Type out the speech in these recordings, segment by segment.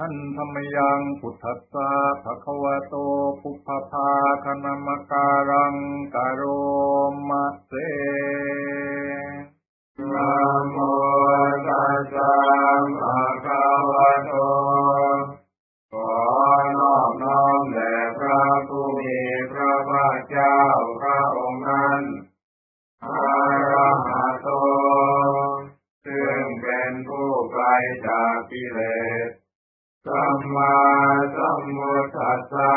ท่านธรรมยังพุทธัสสะภะคะวะโตปุพพภาคณมการังกโรมะเสนะโมตัสสะภะคะวะโตขอนอบน้อมแด่พระผู้มีพระภาคเจ้าพระองค์นั้นอะระหะโตซึ่งเป็นผู้ไกลจากกิเลส สัมมาสัมพุทธัสสะ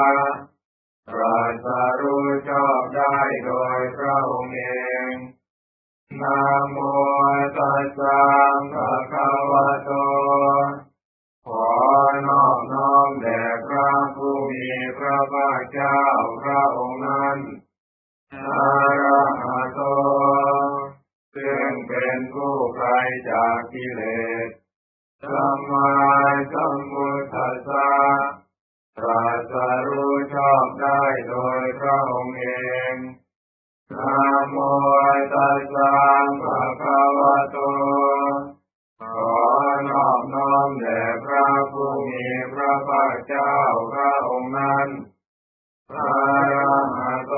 ตรัสรู้ชอบได้โดยพระองค์เองนะโมตัสสะภะคะวะโต ขอนอบน้อมแด่พระผู้มีพระภาคเจ้าพระองค์นั้นอะระหะโต ซึ่งเป็นผู้ไกลจากกิเลสสัมมาสัมพุ รู้ชอบได้โดยพระองค์เองนะโมตัสสะภะคะวะโต ขอนอบน้อมแด่พระผู้มีพระภาคเจ้าพระองค์นั้นอะระหะโต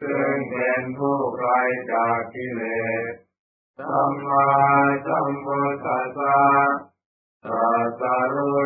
ซึ่งเป็นผู้ไกลจากกิเลสสัมมาสัมพุทธัสสะตรัสรู้